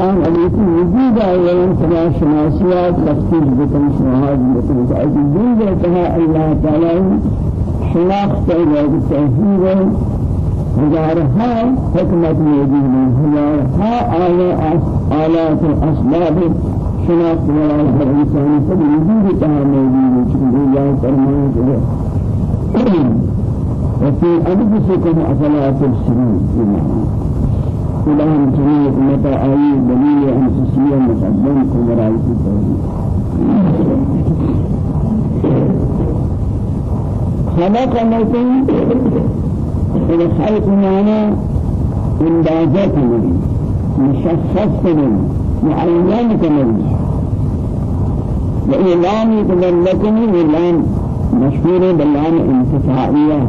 انسان عليك وجود أيام سما شناسيات تفسير بكم شهاد بكم تعجبون ذاتها الله تعالى شناخت إلى التوحيد هزارها حكمت موجود هزارها آلات آلات أسباب شناخت ولا الإنسان سب وجود تها موجود چون الله فرمائے وفي أنفسكم أفلا تبصرون إلهم جميع متى آي دليل أنفسية مقدم كبرى في خلق لكم الخلق معنا اندازات نبي مشخص نبي معين نبي وإعلان لكم إعلان مشهور بالله انتفاعية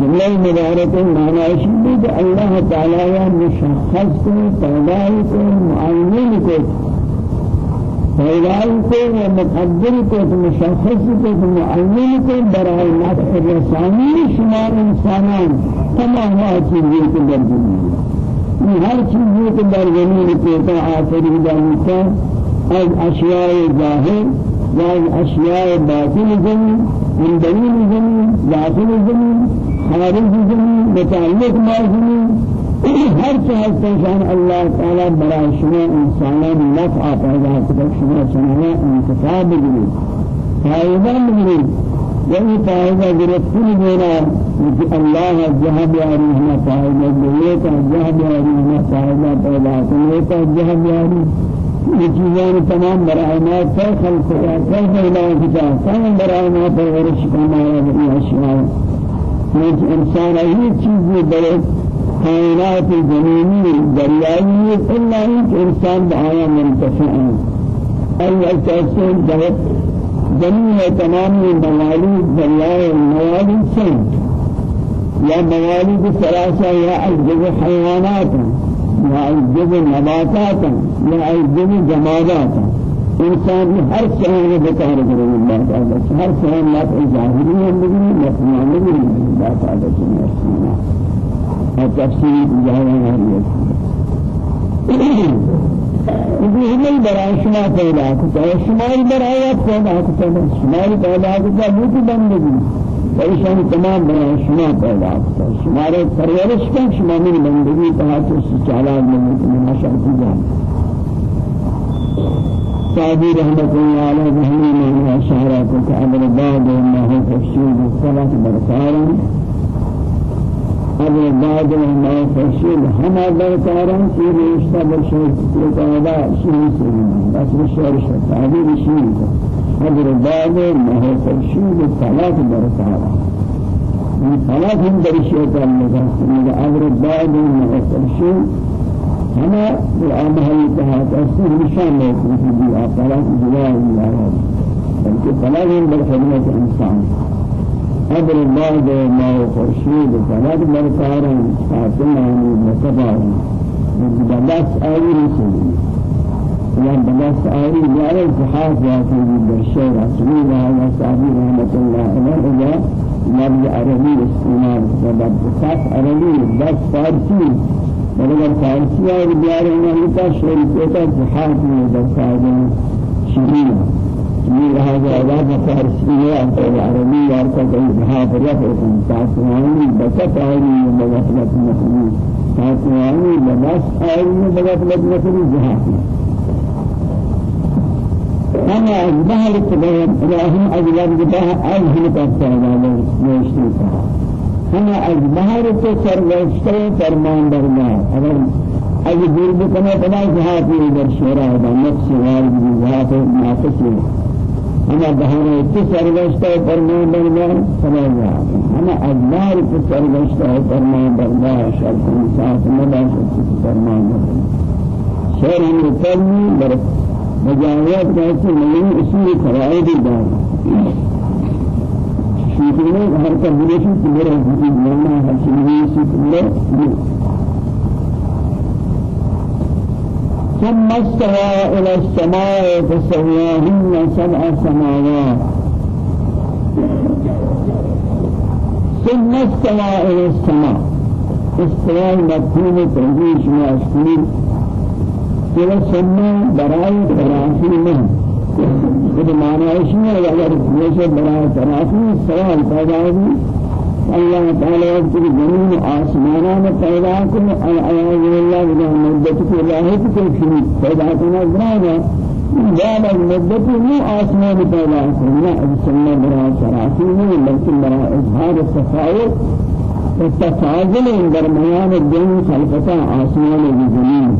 مرأي انتفاع جملة مباركة معنى شديد الله تعالى مشخص کو پیدا کو معین کو پیدا کو مقدر کو مشخص کو معین کو برای نفع رسانی شما انسانان تمام چیزیں کو در دنیا ہر چیز کو در زمین کو تا آخری جانتا از اشیاء ظاہر و اشیاء باطن زمین من دلیل زمین داخل زمین خارج زمین متعلق ما زمین ہر چیز شان اللہ تعالی برای شما انسانان نفع پیدا کرد شما شما انتفاع بگیرید. فائدہ بگیرید یعنی فائدہ گرفتن دینا کہ اللہ جہب یاری ہمیں فائدہ دیئے کہ جہب یاری ہمیں فائدہ پیدا کرنے کا جہب یاری. یہ چیزیں تمام برائے ما خلق یا کیسے علاج کیا تمام برائے ما پرورش کرنا ہے اشیاء کہ انسان ہی چیز بڑے کائنات زمینی دریائی الا ایک انسان بآیا منتفع ہے اول کیسے جہت زمین تمامی موالید دریائے موالید سے یا موالید ثلاثہ یا الجز حیوانات یا الجز نباتات یا الجز جمادات انسان ہر شہر بکار کرے اللہ تعالی ہر شہر نفع ظاہری نفع معنوی اللہ تعالی کی نفسنا اور جاہر ہے یہ ہمیں برای شما پیدا کرتا ہے شماری برای پیدا کرتا ہے شماری پیدا کرتا ہے وہ بندگی ایشان تمام برای شما پیدا کرتا ہے شمارے پرورش کا شما من بندگی کہا تو چالا میں مشاہدی صادي رحمة الله على ذهني من أشعارات كأمر بعد ما هو تفسير الصلاة بركارا أمر بعد ما هو تفسير هما بركارا في رشتة برشير لقادا شيء سيدنا بس بشير شيء تعبير شيء أمر بعد ما هو تفسير الصلاة بركارا من صلاة هم برشير كان أمر بعد ما هو تفسير ہمیں آمہی کہا تأثیر نشان ہے کہ بھی آقلا جواب اللہ بلکہ طلب بالخدمت انسان قدر بعد ما خرشید طلب برکارا فاطمانی مصباہی بدست آئی رسولی یا بدست آئی جارے صحاف واقعی بالشير رسول الله صحابی رحمت اللہ علیہ لفظ عربی استعمال. وبدست عربی بس فارسی مگر فارسی اور بیار میں کا شریعت کا جہاد میں دکھایا شریعہ یہ هذا علاقة فارسية أو عربية أو كذا جهاد رفع تاسواني بسط عيني بغفلة مسلم تاسواني بس عيني بغفلة مسلم جهاد أنا أجبه لتبين إلهي أجلال جبه أجهل كفتانا ليشتركها ہمیں از بہر سے سرگشتے فرمان بردار اگر اگر دور بکنے پدا جہاں کی در شورا ہے نفس جہاں پہ ناقص ہمیں بہر سے سرگشتے فرمان بردار سمجھ جہاں ہمیں از بہر سے سرگشتے فرمان بردار شرط انسان مدى شرط فرمان بردار شہر ہمیں فرمی بر مجاوات کہتے ہیں اسی فرائض دار شيخنا هر كبيرة كبيرة في الدنيا هر شيء كبيرة ثم استوى إلى السماء فسواهن سبع سماوات ثم استوى إلى السماء استواء مفهوم تنجيش ما أشكرين كلا سنة براي تراخي منه إذا معنى إيشنا أگر جیسے براي تراخي سوال پیدا ہوگی اللہ تعالی کی زمین آسمانان پیدا کن العیاذ باللہ بنا مدت کی کے فی پیدا کرنا زرانا بعد المدت مو آسمان پیدا کرنا سنة براي تراخي منه بلکہ براي اظهار التفاوت التفاضل درمیان دین خلقتا آسمان و زمین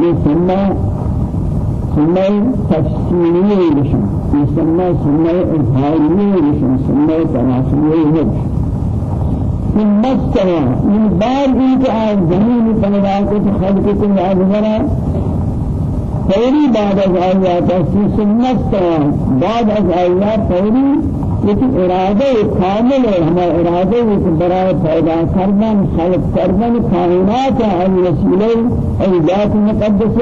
یہ سنہ تفصیلی رشن یہ سنہ سنہ اظہاری رشن سنہ تناسلی رشن ثم استوى من بعد إنك آن زمين فنواقت خلقك الأغبرة فوري بعد از آيات ثم استوى بعد از آيات فوري لیکن ارادہ کامل ہے ہمارا ارادہ ہے کہ برائے پیدا کردن خلق کردن کائنات ہے وسیلہ ای ذات مقدس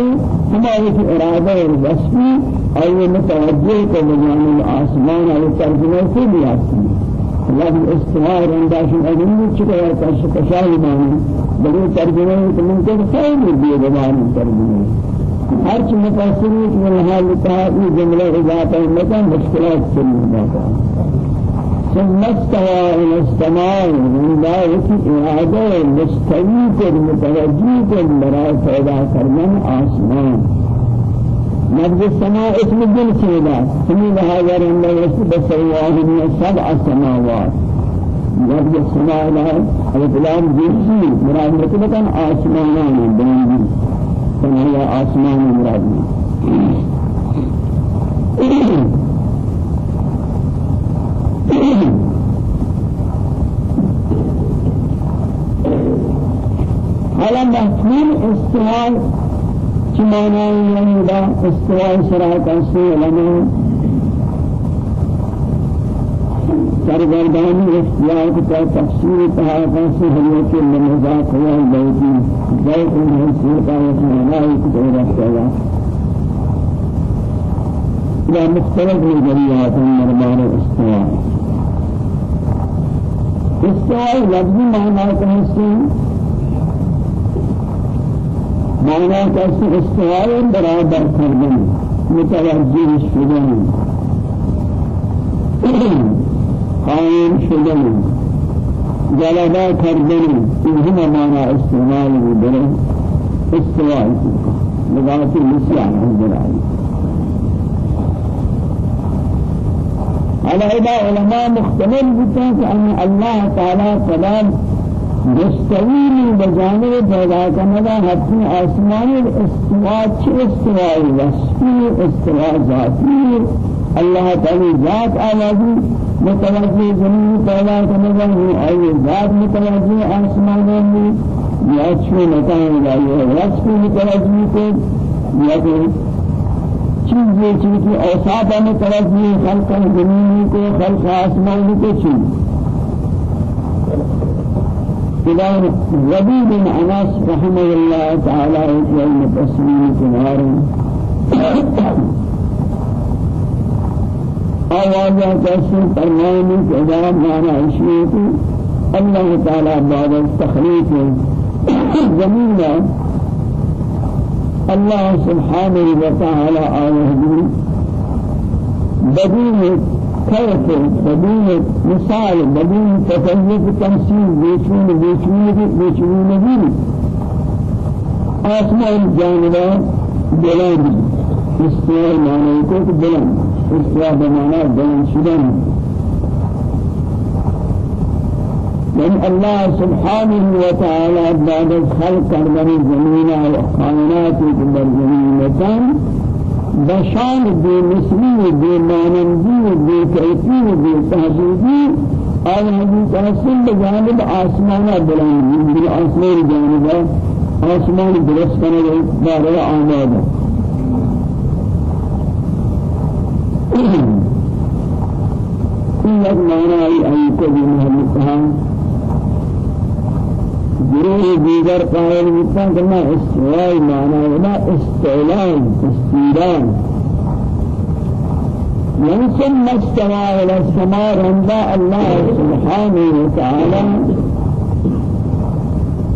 ہمارے کی ارادہ اور وصفی اور یہ متوجہ کو بجانب آسمان اور ترجمہ سے بھی آتی ہے استوار انداشن اجنبی چکا ہے کش کشاہی مانی بلو ترجمہ ہے کہ ممکن خیلی دیئے ببانی ترجمہ ہر چیز متاثری کہ وہ لکھا یہ جملہ اضافہ مکان مشکلات سے مدافع ثم استوى إلى السماء من ذلك إعادة مستوي متوجه براء پیدا کرنا آسمان. نبض السماء اسم الجنس هذا سمي هذا عند يسب سواه من سبع سماوات. نبض السماء لا الكلام جنسي مراد مطلقا آسمانان بلندي فهي آسمان مراد. على مفهوم استواء كمانا يهودا استواء سرعة السيلة سرگردانی اختیار کو تفسیر کہا کہ حضرت المزاق ہوا بیتی کا اسمانائی کو دے رکھتا ہے یا مختلف الجریات مرمار استواء استواء لفظی معنی کہتے معنی کہتے استواء برابر کردن متوجه شدن. قائم شدن جلبا کردن اینها معنی استعمال بودن استواء لغات النسيان الجلال على إذا علماء مختلف بتاعك أن الله تعالى كلام مستوي بجانب پیدا کرنے حتمی آسمان الاستواء چه استواء وصفی استواء ذاتی. اللہ تعالی ذات آوازی متوجه زمین پیدا کرنے والی آئی ذات متوجه آسمانوں میں یا چھو مکان لائی وصف متوجه کو یا کہ چیز یہ چیز کی اوصاف متوجه خلق زمین کو خلق آسمان کو چیز فلان ربي بن أنس رحمه الله تعالى في المتسليم كنار آوازہ کیسے فرمائنی کہ جواب مانا کہ اللہ تعالی بعد التخلیق زمین اللہ سبحانہ وتعالى آوہ بدون كيف بدون مثال بدون تفلق تمثيل بيشون بيشون بيشون نبيل آسمان جانبا بلند استوى معنى يكون بلند استواء بمعنى بين شدن. من الله سبحانه وتعالى بعد خلق من الزمين والكائنات في الزمين بشان بي مثلي بي مانندي بي كيفي بي تهديدي آل حديث أصل بجانب آسمان بلند بالآسمان جانب آسمان درست کرنے بارے آمادہ ای کو بھی محمد کہا گروہ دیگر قائل مطلق کرنا استوائی معنی ولا استعلام استیران يعني ثم استوى إلى السماء عند الله سبحانه وتعالى.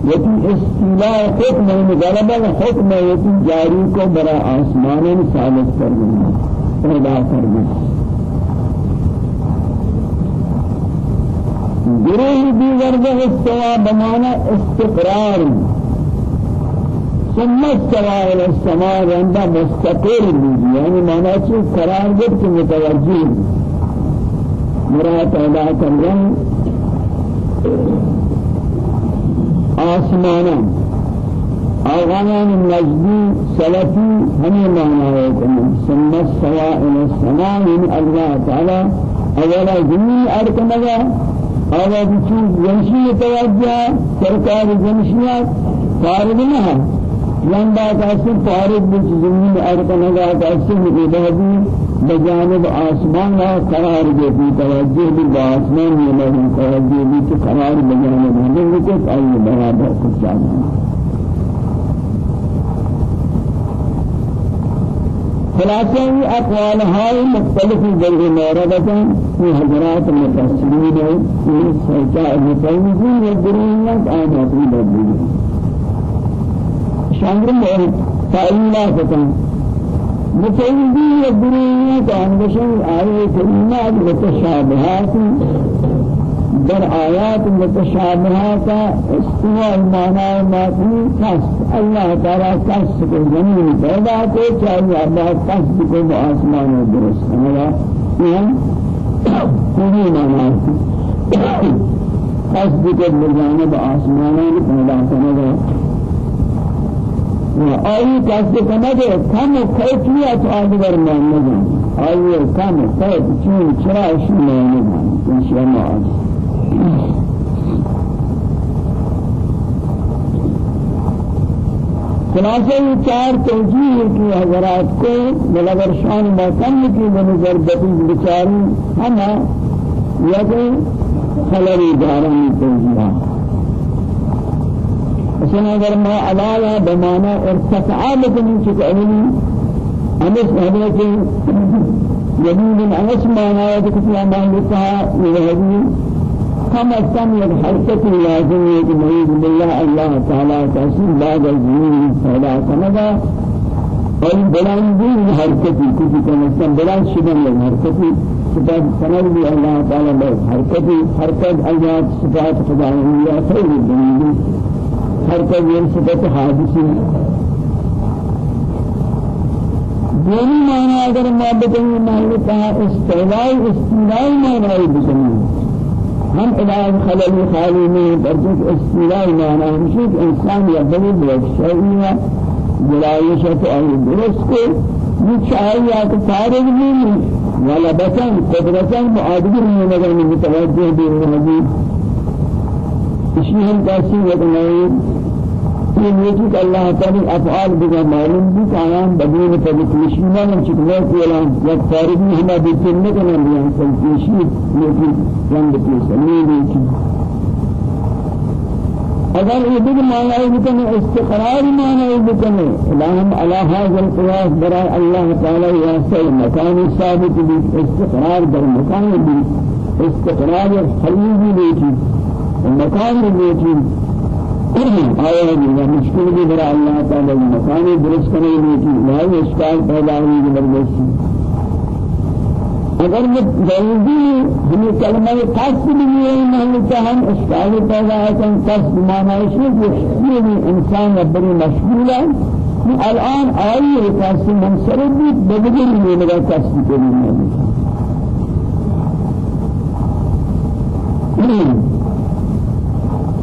يتي استيلاء حكم مغلبة حكم يتي جاري کو برا آسمان ثابت کرنا پیدا کرنا گروہ دیگر استوى بمعنى استقرار. ثم استوى إلى السماء عند مستقر به يعني معنى شيء قرار جد متوجه. مراد أدا كرم آسمانا آغانا النجدي سلفي همي معنى يكون ثم استوى إلى السماء من الله تعالى أولا جميع أركنها أولا بچوز جنشي توجه سركار جنشيات فارغ نها لنبا کاسی فارغ بچ زمین ارد نگا کاسی مقبہدی بجانب آسمان لا قرار دیتی توجہ بھی بآسمان یہ لہم توجہ بھی تو قرار بجانب ہمیں رکت آئی برابر کچھ جانا خلاصہ یہ اقوال ہائی مختلف جگہ موردتا یہ حضرات متاثرین ہے یہ سرچہ ابن تیمیزین و درویت آمات بدلی شامل ہے تعلیمہ فتن متعیدی الدنیا كأنشان آية كلمات متشابهات. در آيات متشابهات استواء المعنى ما في قصد الله تعالى قصد کو زمین پیدا کو چاہیے اللہ قصد کو آسمان و درست. ہمارا یہ کوئی معنی قصد کو بجانب آسمان و پیدا کرنے آئی کسی کنده کم کیفیت آدگر نگم آئی کم کیف چون چرا من نگم انشاء الله خلاصہ یہ چار توجیہ کی حضرات کو بلغر شان مکم کی بنظر بطی بچاری ہم یا کہ خلری دارانی توجیہ مثلا اگر ما علایا بمانا ارتفع لكم تكعلني أمس حضرت يمين أمس مانا يدكتي أمان لكها يهدي كما كم الحركة لازم يجمعين بالله الله تعالى تأثير بعد الزمين فلا كمدا أي بلان دين حركتي كذي كما كم بلان شبه الحركتي صفات سند الله تعالى حركتي حركة الله صفات خدا الله خير الدنيا ہر کا یہ صفت حادثی دونی معنی أگر ما بدیں معنی کہا استعلائی استعلائی معنی بکنی ہم علاج خلل خالی میں معنی ہمشی کہ انسان یا بلی بلک شعیہ جلائشت آئی درست کو فارغ نہیں ولا بسن قدرتاً معادر میں نظر میں متوجہ بھی ہوگی اسی ہم کیسی وقت یہ نیکی کہ اللہ تعالی افعال بگا معلوم بھی قیام بدون تبکیشینا من چکنے کی اعلان یک فارغ میں ہمیں بیتن نہ کرنے بیان تبکیشی نیکی رنگ کی سمی نیکی اگر یہ بھی معنی بکنے استقرار معنی بکنے الہم علی هذا القياس برای اللہ تعالی یاسر مکان ثابت بھی استقرار در بھی استقرار حلیبی نیکی مکان نیکی آیا دیگر مشکل بھی برا اللہ تعالی مکانی درست کرنے میں کی لائی اشکال پیدا ہوئی زبردستی اگر یہ جلدی ہمیں کلمہ قصد بھی ہے محلتا ہم اشکال پیدا ہے کہ قصد معنی ہے کہ یہ انسان بڑی مشغول ہے الان آئی قصد منصرف بھی بدل نہیں لگا قصد کے لیے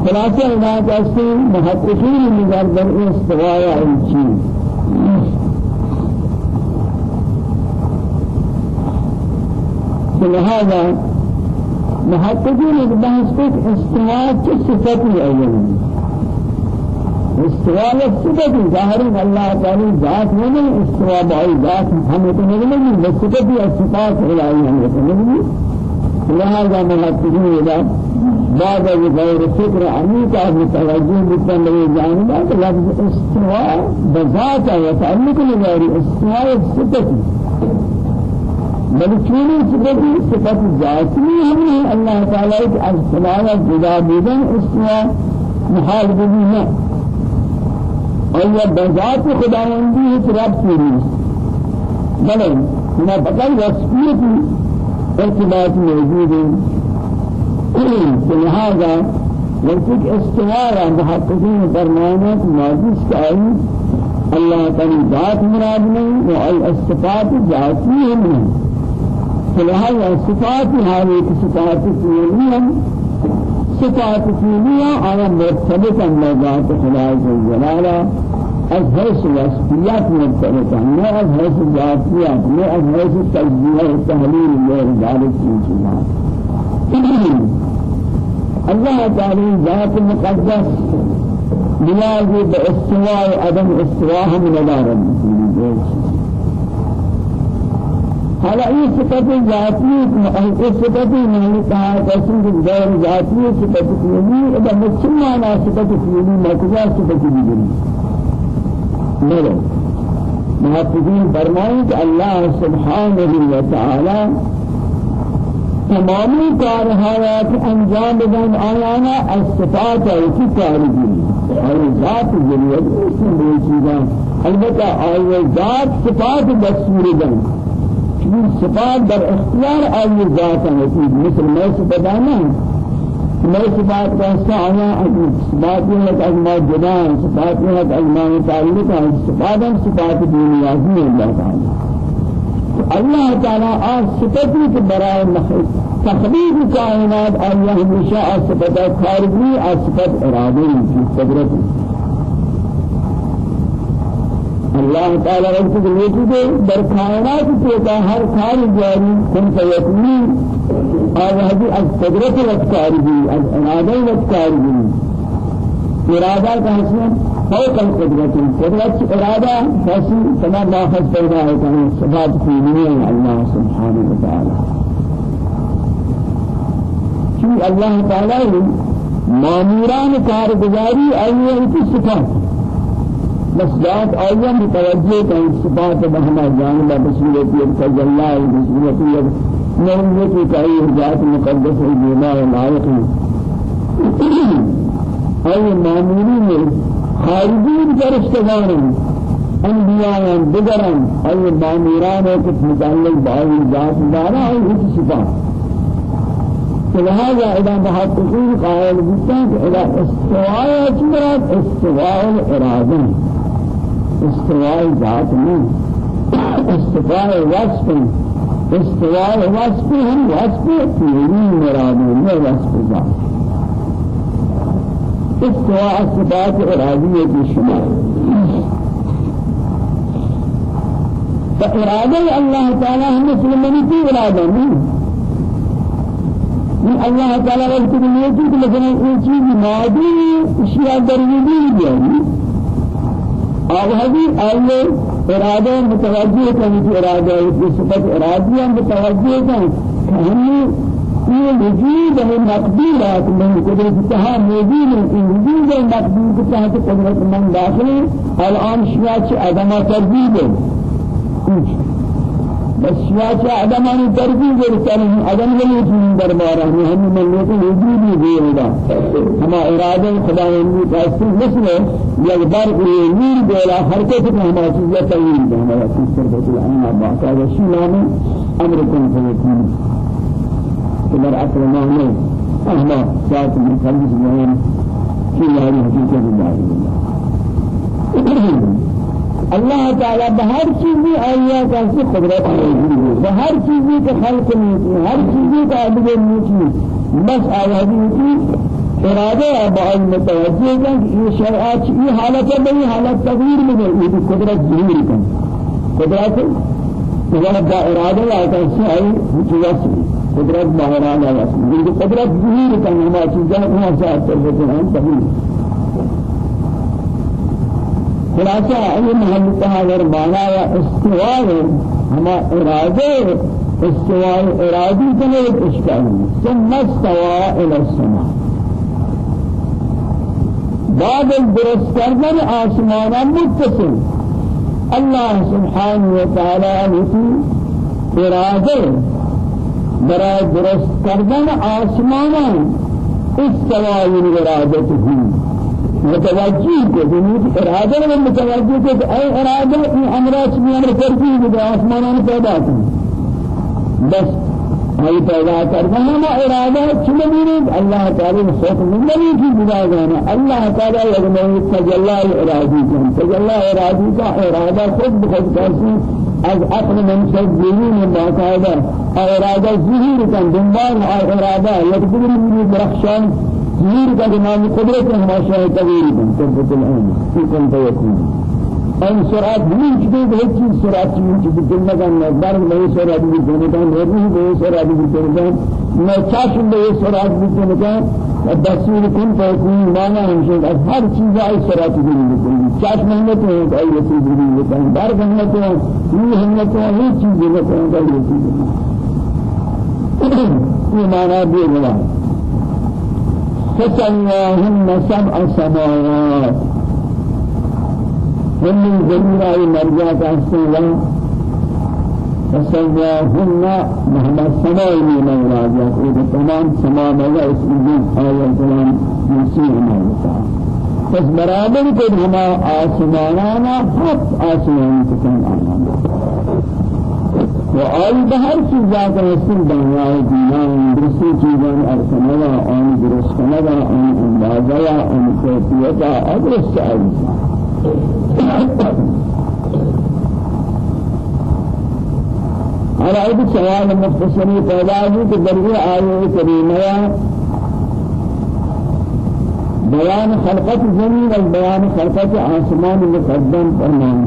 خلاصہ ہدایت اصلی محققین نظر در استواء الچین لهذا محققين البحث كيف استواء كصفة الأول استواء الصفة ظاهر الله تعالى ذات من استواء بعي ذات هم يتنجمون بس صفة الصفات الإلهية هم يتنجمون لهذا محققين بعد غير فكر عميقة متوجه بكم جانبا لفظ استواء بذات يتعلق لغير استواء الصفة. بل چونی صفتی صفت ذاتی ہمیں اللہ تعالیٰ کے استواء جدا بودن استواء محال بودن اور یہ بذات خداوندی ہے رب کی بلے نہ بقل وصفیت ارتباط موجود ہے لہذا وقت استواء محققین فرمانات ماجس کا اللہ تعالی ذات مراد نہیں وہ الصفات ذاتی نہیں فلهذا صفات هذه الصفات الفعلية صفات فعلية على مرتبطة بذات خدا جلاله از حیث وصفیات مرتبطة نه از حیث ذاتیات نه از حیث تجزیه و تحلیل غیر ذلك چیزات الله تعالى ذات مقدس بلازم باستواء عدم استواء من الأرض. حالا این صفت ذاتی این صفت نہیں کہا کہ غیر ذاتی صفت فعلی إذا مسلمان صفت فعلی مقصد صفت دیگری میرے محققین فرمائیں کہ اللہ سبحانہ و تعالی تمامی کارهایات انجام بدن. آیانا الصفات ایسی کارگیری اور ذات ضرورت اس میں چیزاں البتہ آئے ذات صفات دستور دن. من صفات در اختیار آئی ذات ہیں مثل میں صفتانا میں صفات کا سعیا صفات یہ ہے ازما جدان صفات یہ ہے ازما تعلق ہے صفات ہیں صفات دنیا ہی اللہ تعالی اللہ تعالی آج صفتی کے برائے مخلوق. تخلیق کائنات آیا ہمیشہ صفت خارجی صفت ارادی کی قدرت الله تعالى رب لیتی دے در کائنات کا ہر کار جاری کن فیکنی اور هذه از قدرت از ارادہ وقتاری بھی ارادہ کا حسن فوق القدرت قدرت ارادہ فسی تمام ماخذ پیدا ہے کہ صفات کی نہیں اللہ سبحانہ و تعالی کہ اللہ تعالی ماموران کارگزاری ایوہ کی صفات۔ بس ذات آیا متوجہ کا صفات بہما جانبہ بصورت التجلہ بصورت نعمت کی ذات مقدس الجماع لائق أي مامورين خارجين فرشتگان انبیاء دیگران أي ماموران کے متعلق بعض ذات دارا اور اس صفات۔ فلهذا إذا محققين قائل بيتان إذا استواء استواء الإرادة استواء ذات من استواء وصف استواء وصف هم وصف فعلی مراد ہے وصف ذات۔ استواء صفات ارادیہ کی فإرادة الله تعالى هم مسلمين في إرادة من الله تعالى من يجيك مثلا اي چیز مادی اشیاء درویدی بیاری اور هذه آئیے ارادہ متوجہ کرنے کی ارادہ ہے صفت ارادیہ متوجہ یہ وجود ہے مقدورات من قدرت تہا موجود وجود کے تحت قدرت من داخل الان شیعہ عدم تربیب ہے بس عدمانی تربیت کرتے ہیں عدم نہیں تھی دربار ہے ہم ملت وجود ہی دے ہوگا ہم ارادہ خدا ہندی کا اصل مثل یک بار نور دولا حرکت کو ہمارا چیز تعین ہے ہمارا چیز پر بتل أنا باقا وشی نام کمر اصل معنی إحنا ذات مخلص مهم في هذه الحقيقة الله اللہ تعالی بہر چیزی آیا کا سے قدرت ہے بہر چیزی کے خلق نہیں ہر چیزی کا نہیں بس آوازی کی ارادہ بعض متوجہ ہے کہ یہ شرعات یہ حالت ہے بنی حالت تغییر میں یہ قدرت ظہور کن. قدرت؟ کا ارادہ آتا ہے جواسي قدرت باہر آنا ہے قدرت ظہور کن ہمارا چیزیں وہاں سے آتے ہیں تغییر خلاصہ یہ محل تہاور بالا یا استواء ہما ارادے استواء ارادی کنے اشکال ثم استوى إلى السماء. بعد الدرس کردن آسمان متصل. الله سبحانه وتعالى نتی اراده برای درست کردن آسمان استوای ارادته متوجه کو جنود اراده میں متوجہ کو اے ارادہ یہ امراض میں أمر کرتی ہے آسمانوں پیدا کر بس أي پیدا کرنا ہم ارادہ چنے نہیں اللہ تعالی حکم نہیں کی بنا جانا اللہ تعالی یعنی تجلی ارادی کا تجلی ارادی کا ارادہ خود بخود کرسی از عقل منصب دینی باقاعدہ ارادہ ظهور کا دنبال ارادہ یقدر من درخشان. ظهور کا نام قدرت ہماشا تغیر کا تبت الان في كن فيكون آن سرعت بھی چیز ہے چیز سرعت چیز چیز دل میں بار میں سرعت بھی میں گن نہیں سرعت بھی میں گن میں سرعت بھی میں گن دستور کن فیکون مانا ہمشہ ہر چیز آئی دل میں گن چاش محنت ہے چیز بھی دل میں گن بار محنت ہے یہ محنت ہے یہ چیز دل میں گن یہ چیز یہ مانا بھی گنا فسواهن سبع سماوات۔ هم جميع مرجعات السنة فسواهن مهما السماء من مرجعات إذا تمام سماء ملا اسم دين آية الكلام يسير ما يسعى بس برابر كد هما آسمانانا حق آسمان تكون آنا وآل بهر چیزا کا حسن دنیای دینان درستی چیزان ارسنوا آن درست کنوا آن اندازا آن کیفیتا آدرس آئیسا على أي سؤال مختصر پیدا ہوئی کہ درجہ آئے کریمہ بيان زمین اور بیان خلقت آسمان مقدم فرمان.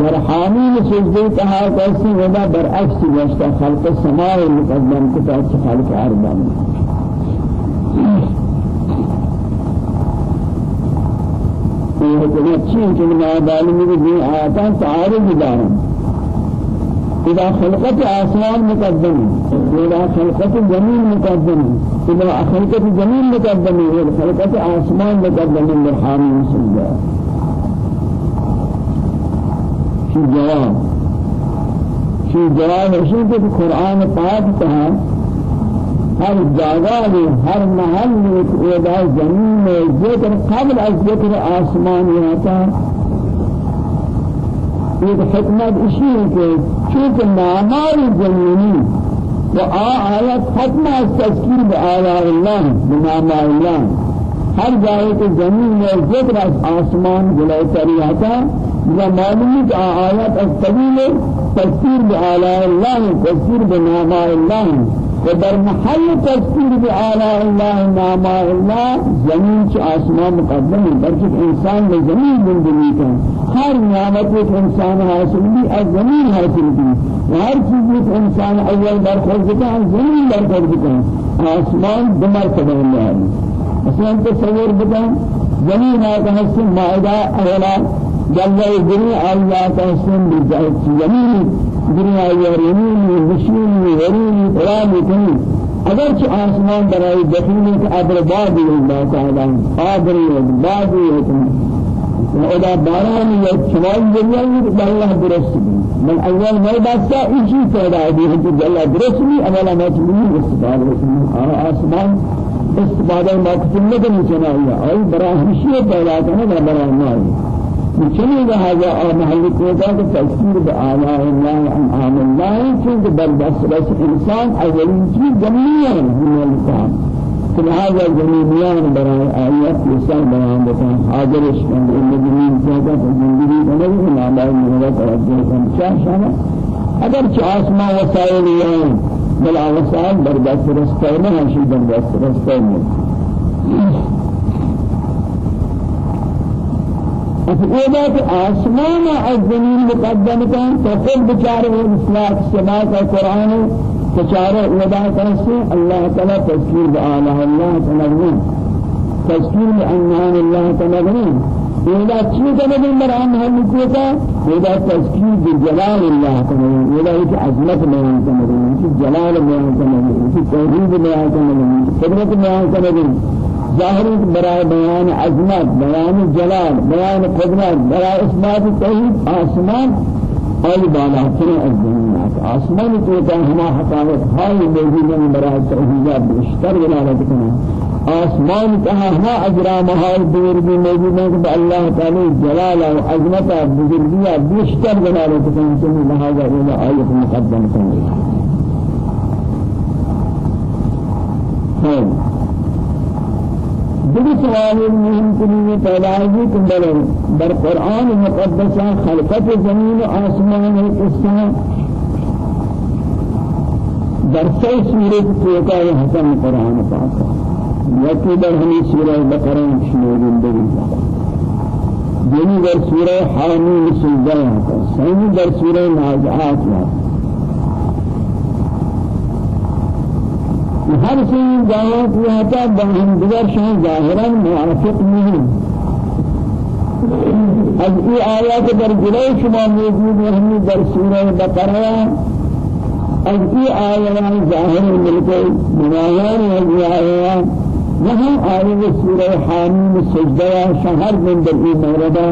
در حامل سجدے کہا کیسے ودا برعکس گشتہ خلق السماء مقدم کتا خلق اربان یہ چین کہ میں عالم کی آتا تعارض دارم إذا خلقت آسمان مقدم إذا خلقت جميل مقدم إذا خلقت جميل مقدم إذا خلقت آسمان مقدم للحامي سجدة في جواب في جواب في القرآن پاک کہا ہر جگہ میں ہر محل میں خدا زمین میں ذکر قبل از ذکر آسمان ہوتا یہ حکمت اسی کہ چونکہ نامار زمینی. و آیت ختم از تذکیر بآلاء اللہ بناماء اللہ ہر جائے کہ زمین میں آسمان جلائے تری آتا یا معلومی کہ آیت از طویل تذکیر بآلاء اللہ تذکیر بناماء اللہ ودر محل تذكير بآلاء الله نعماء الله زمین چ آسمان مقدم ہے انسان میں زمین زندگی کا ہر نعمت ایک انسان حاصل بھی از زمین حاصل بھی ہر چیز ایک انسان اول بار خرج کا زمین بار خرج کا آسمان دمر قدم ہے مثلا تصور بتا زمین آتا ہے مائدہ اولا جلوه الدنيا الله تحسن بجاهد زمين دنیا یارینی نشینی ورینی فلانی کنی. اگر چه آسمان برای دخیلی که ابربادی اللہ تعالی قادری ہے بادی ہے وإذا باران يشمال الدنيا الله برسلي من أول ما بس إيشي فلا به الله برسلي أولا ما تقولي استفادة آسمان استفادة ما تقولي من جناية أي براه شيء فلا كنا براه ما. چنین هذا محل کوتا کہ تذکیر بآلاء الله عن آم الله چونکہ بردست بس إنسان اولین چیز جمعیان من الکام فلهذا جميعان براء آيات لسان بيان بكان حاضر اشكال المجرمين جاءت الجندري ونبي من آلاء الله توجه كان شاشانا اگر چه آسمان وسائل یان بلا وسائل بردست رسطہ نہ ہشی بردست رسطہ کہ آسمان از زمین مقدم کن تو خود بچارے وہ اصلاح سماع کا قرآن بچارے ودا کرسے اللہ تعالی تذکیر بآلہ اللہ تعالی تذکیر بأنعام اللہ تعالی ودا چیز تنظیم مرام ہم کیتا ودا تذکیر بجلال اللہ تعالی ودا ایک عظمت بیان تنظیم. جلال بیان تنظیم. توحید بیان تنظیم. قدرت بیان تنظیم. ظاهر برای بیان عظمت بیان جلال بیان قدرت برای اثبات توحید آسمان أي بالاتر الزمين آسمان توتا هما حقائق هاي موجودين برای توحیدات بیشتر ولادت کنه. آسمان کہا ہما اجرام ہائی دور بھی موجود ہیں کہ اللہ تعالی جلال و عظمت بزرگیہ بیشتر ولادت کنه سنی لہذا اولا آیت مقدم کنه. دیگر سوال مهم کنی پیدا ہے کہ در قرآن مقدس خلقت زمین و آسمان قصہ در سی سورت توقع حسن قرآن پاک. یکی در ہمی سورہ بقرہ شمول اندری دینی در سورہ حامیم سجدہ سینی در سورہ نازعات ہر چیز جانا کیا تھا بہن دیگر شان ظاہرا موافق نہیں از ای آیات در جلوی شما موجود ہیں در سورہ بقرہ از ای آیات ظاہر ملکے منایان ہے آیات وہاں آیات سورہ حامیم سجدہ شہر من در ای موردہ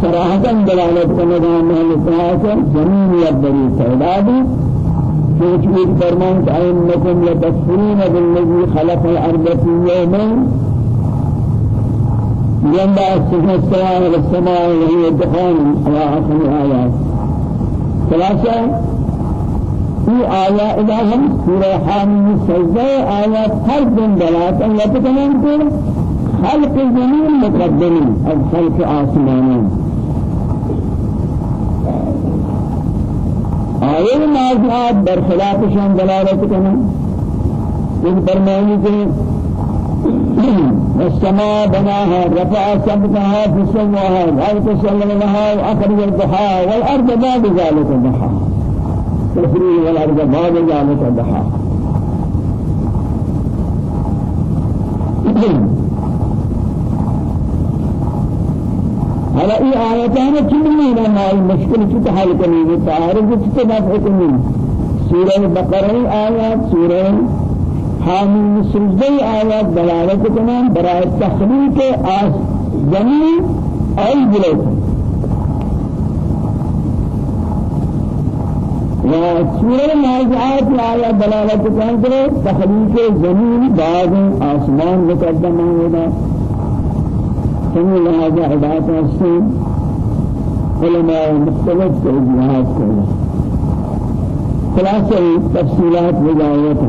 صراحة دلالت کرنے کا محل زمین یا بری تعداد توجيه فرمان أئنكم لتكفرون بالذي خلق الأرض في يومين ينبع السجن السماء والسماء وهي الدخان على آخر الآيات ثلاثة في آيات إذا هم سورة حامل سجدة آيات فرد دلالة الله تكلم خلق الزمين مقدمين أو خلق آسمانين آئے نازعات برخلاف شان دلالت کرنا ان فرمائنی کہ والسماء بناها رفع سمكها في سواها الأرض سلمها وأخرج الضحى والأرض بعد ذلك الضحى تفريغ والأرض بعد ذلك الضحى على أي آياتان كمية ما المشكلة تحل كمية تعارض تتبع كمية. سورة البقرة آيات سورة حامل سجدة آيات دلالة كمان براء التخليق آس زمين أي بلوك وسورة النازعات آيات دلالة كمان تخليق زمين بعض آسمان مقدم هنا سمي لهذا عبادة السن علماء مختلف توجيهات كلها. خلاصة تفصيلات وجاية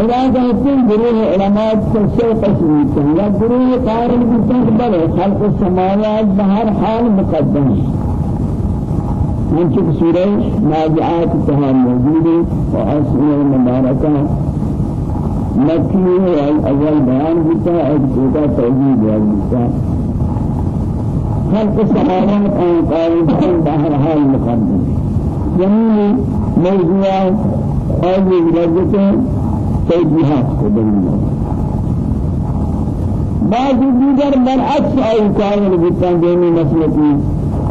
إذا كانت گروه علماء تفسير قسمي يا گروه قارن بتن بل خلق السماوات بهر حال مقدم. من شوف سورة نازعات تها موجودة. وأسئلة المباركة. مکی اول بیان ہوتا ہے ایک دوسرا توجیہ بیان ہوتا خلق السماوات آن قائم بحر حال مقدم زمین موضوع اور درجت توجیہات کو دلیل بعض دیگر برعکس آئی ہوتا ہے دینی مسئلہ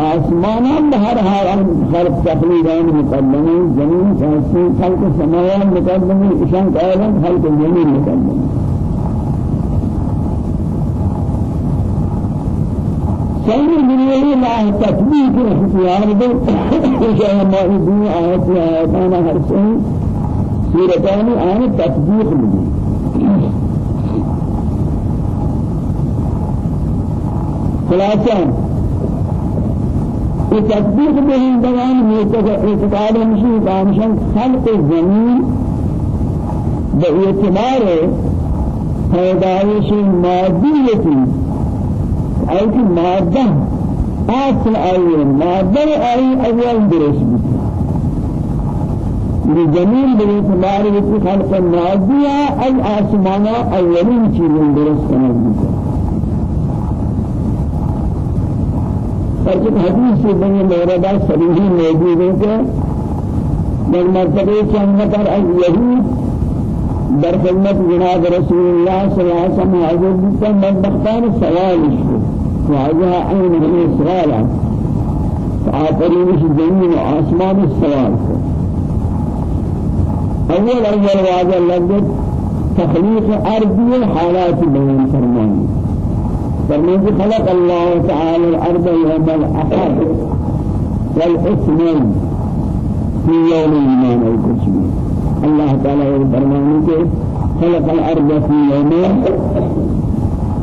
آسمان ہر ہر خلق تقلیدان مقدمه زمین فاسي خلق سماوات مقدمه إشان قائلا خلق زمین مقدمه سيد الدنيا لا تطبيق الاختيار ده إشاء ما الدنيا آيات آياتنا هر سنة سورتان آيات تطبيق خلاصة تطبيق به دوام اعتقاد مشي كامشان خلق الزمين باعتبار پیدایش مادیتی. ای که ماده اصل آیه ماده آیه اول درست بود. لجميل باعتبار خلق مادیه ای آسمانا اولین چیزیں درست کنند. فرق حدیث سے بنی موردا موجود ہے کہ من مرتبه چند نفر از یهود در خدمت جناب رسول الله صلی اللہ علیہ وسلم حاضر بودن بدبختان سوال شد واجه عین ہمیں سوال آفرینش زمین و آسمان السوال اول اول واجه لگت تخلیق ارضی حالات بیان فرمانی فرمي خلق الله تعالى الأرض يوم الأحد والإثنين في يوم الإيمان الكسبي الله تعالى فرمانه خلق الأرض في يومين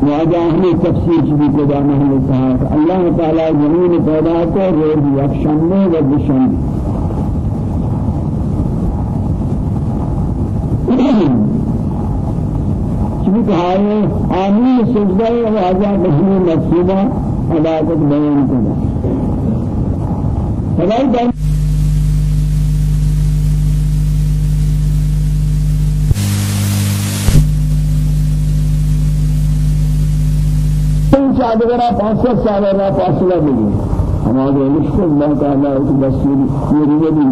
وأجا أهل التفسير شبه كذا مهل الله تعالى جميل کو روز یکشنبه و آئے آمین سجدہ و آزاد بہنی مقصودہ عبادت بیان کرنا۔ فلائی دائم چادرہ پانچ سات سال رہا فاصلہ ملی ہمارے مشکل اللہ تعالیٰ کی دستور میری نبی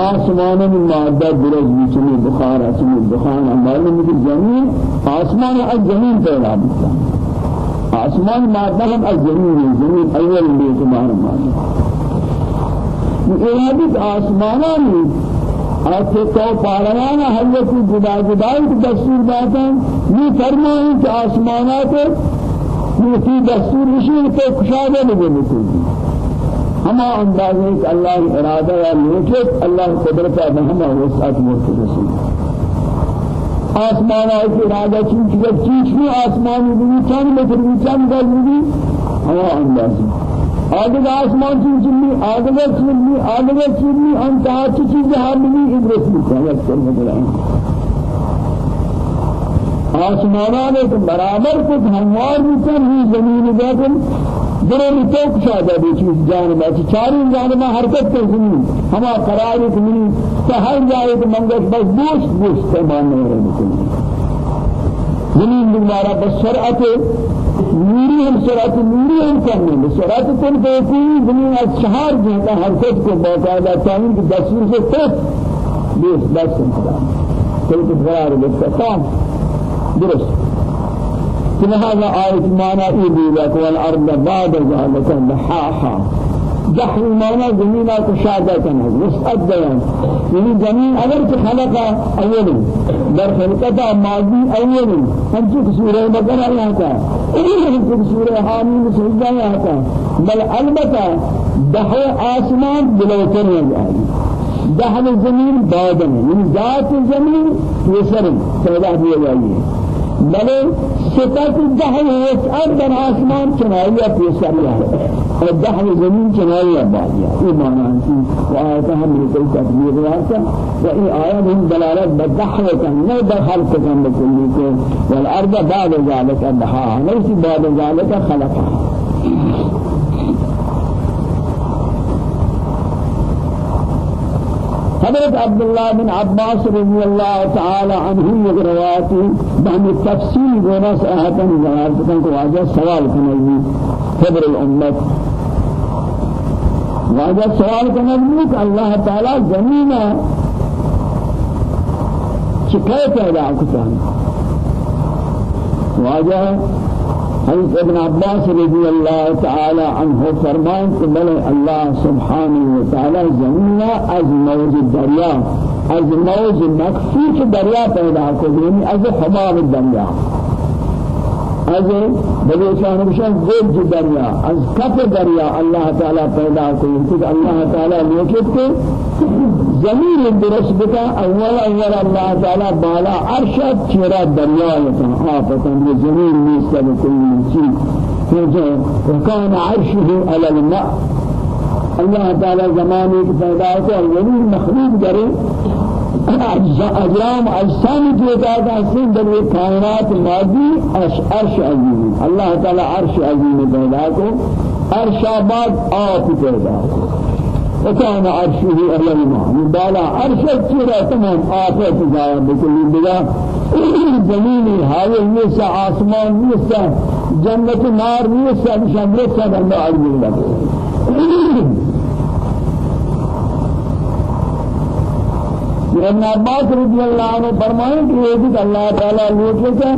آسمان میں مادہ برز بیچنی بخار اسمی بخار۔ ہمارے مجھے زمین آسمان از زمین پیدا بکتا آسمان مادہ ہم از زمین ہے زمین اول بے تمہار مادہ۔ ارادت آسمانانی آتے تو پارانا حضرت جدا کی دستور داتا یہ فرمائیں کہ آسمانات یہ دستور رشید تو کشادہ لگے بکلی ہما اندازے کہ اللہ ارادہ یا لوچت اللہ قدرت ہما وسعت مرتب رسول آسمان آئے کہ ارادہ چین چیز چیز بھی آسمانی بھی چند متر بھی چند گل بھی ہما اندازے آدھگ آسمان چین چین بھی آدھگ چین بھی آدھگ چین بھی انتہا چی چیز حال بھی ادرس بھی کرنے کے آسمانان ایک برابر کو ہموار بکن ہی زمین بیتن درون توک شاہدہ بھی چیز جانبا چی چاری جانبا حرکت کر زمین۔ ہما قرار ایک منی سہر جائے تو منگش بس بوش بوش تیمان نہیں رہے بکن زمین دوبارہ بس سرعت نوری ہم سرعت نوری ہم کرنے میں سرعت تن پہ کوئی زمین از چہار جہتا حرکت کو باقاعدہ تعین کی دستور سے تک بیس بس انتظام۔ کل کچھ قرار بکتا درست. لهذا آية معنى لك والأرض بعد ذلك لحاحا جحر معنى زمينا كشادة كنه وسعت بيان يعني جميع أگر خلق أول در خلقتا ماضي أول هم سورة بقرة يهتا. هم سورة حامين سجدة يهتا. بل البتا دحو آسمان بلوتن يجعل. زمین بعد میں یعنی ذات زمین یہ پیدا ہوئی جائے بلے صفت دہل وسعت در آسمان چنائیہ پیسریا اور دہل زمین چنائیہ باقیہ یہ معنی ہے کہ آیتہ ہم نے کوئی تطبیق واسطہ و یہ آیت ہم دلالت بدحل کن نہ دخل کن بکلی کو والارض بعد ذلك دحاها ليس بعد ذلك خلقها حضرت عبد الله بن عباس رضي الله تعالى عنه بہم تفصیل گونا سے احتم جواب کو واجہ سوال کرنے خبر الامت واجہ سوال کرنے کہ اللہ تعالی زمین چکے پیدا واجہ حضرت ابن عباس رضی اللہ تعالی عنہ فرمان کہ بلے اللہ سبحانہ وتعالی زمین از موج دریا از موج مخفوف دریا پیدا کو از حمام دریا از بلوچان بشان گوج دریا از کف دریا اللہ تعالی پیدا کو کہ اللہ تعالی نیکت کے زمین درست بکا اول اول اللہ تعالی بالا عرشت چرا دریا یتا آفتا زمین نیست بکل چیز. وكان عرشه على الماء. الله تعالى زمانه کی پیدا کو اولین مخلوق کرے اجرام أجسام جو دادا سن در کائنات ماضی عرش عظیم اللہ تعالی عرش عظیم پیدا کو عرش آباد آپ پیدا وكان عرشه على الماء من بالا عرش ترى تمام آفات جاء بكل بلا. زمين هاي يسا آسمان يسا جنة نار يسا بشان يسا بلا علم الله ابن عباس رضی اللہ عنہ فرمائے کہ یہ بھی اللہ تعالیٰ لوٹے کا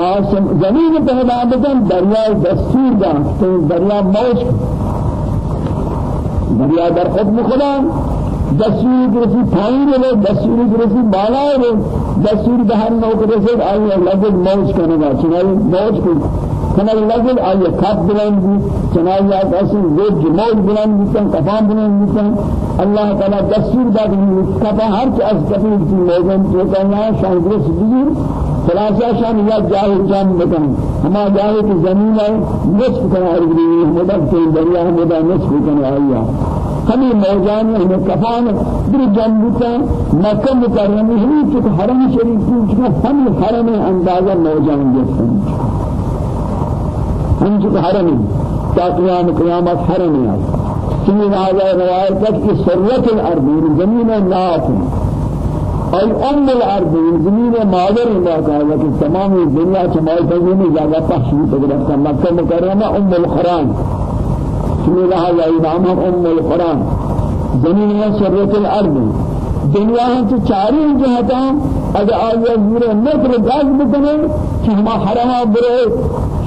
آسم زمین پیدا بکن دریا دستور دا تو دریا موج۔ دریا در خود خدا دستوری کرسی پایین رو دستوری کرسی بالا رو دستوری به هر نوع کرسی آئی لگت موج کنگا چنائی موج کن كما لگل آیا کف بلند بھی چنائی آت اصل زوج جمول بلند بیتن کفان بلند بیتن اللہ تعالی دستور داد کفا ہر چی از کفی کی موجن تو کہنا شان درس بگیر خلاصہ شان یا جاہل جان بکن۔ ہما جاہل کی زمین ہے نصف کنا ارگری مدد کے دریا مدد نصف کنا آیا ہمیں موجان ہمیں کفان در جنبتا مکہ مکرمی ہمیں چکہ حرم شریف کی ہم حرم اندازہ موجان جیسے ہم جو حرم تا قیام قیامت حرم ہے چنی هذا کہ سرت الأرض زمین ناف اور ام الأرض زمین مادر اللہ کہا کہ تمام چمائے تجھے جگہ تحشید تجربہ کا مکہ مکرمہ ام القرآن چنی هذا امام ام القرآن زمین سرت الأرض دنیا ہے تو چاری جہتاں اگر آیا زیر متر گاز بکنے کہ ہما حرمہ برے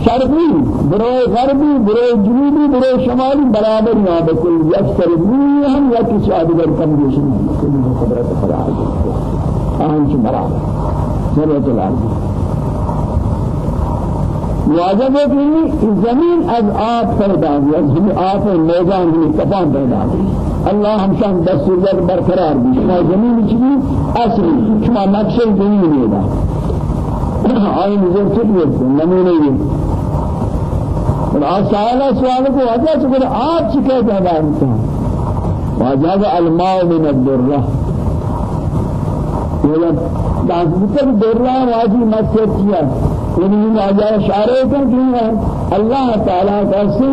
شرقی برای غربی برای جنوبی برای شمالی برابر یا بکل یکسر روی هم یا کسی آدگر کم دیشن کلی قدرت خدا آنچ برابر ضرورت العرض واجب ہے کہ زمین از آب پیدا ہوئی از ہم آب میدان ہمیں کفان پیدا ہوئی اللہ ہمشان دستور برقرار بھی شما زمین چیزی اصلی. شما نقشہ زمین میدان. آئی نظر چکیت نمونه یہ سائل سوال کو وجہ چکر آپ چکے پیدا ہوتا ہے وجہ الماء من الدرہ داس بکر درہ واجی مسجد کیا یعنی یہ وجہ اشارے کر کہ اللہ تعالی کا سے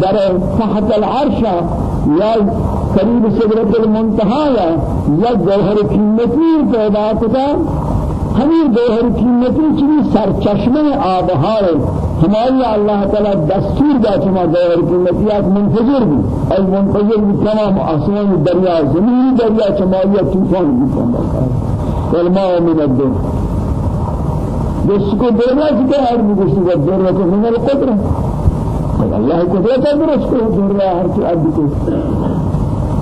در تحت العرش یا قریب سدرت المنتہا یا جوہر قیمتی پیدا ہوتا ہمیں جوہر قیمتی چیز سرچشمے آبہار ہماری اللہ تعالی دستور دا چما دور کی نتیات منفجر بھی اور منفجر بھی تمام آسمان دریا زمین دریا چمایا طوفان بھی کنا والماء من الدر جس کو دریا سے ہر جس کو دریا کو من القدرة اللہ قدرت ہے درست کو دریا ہر عبد کو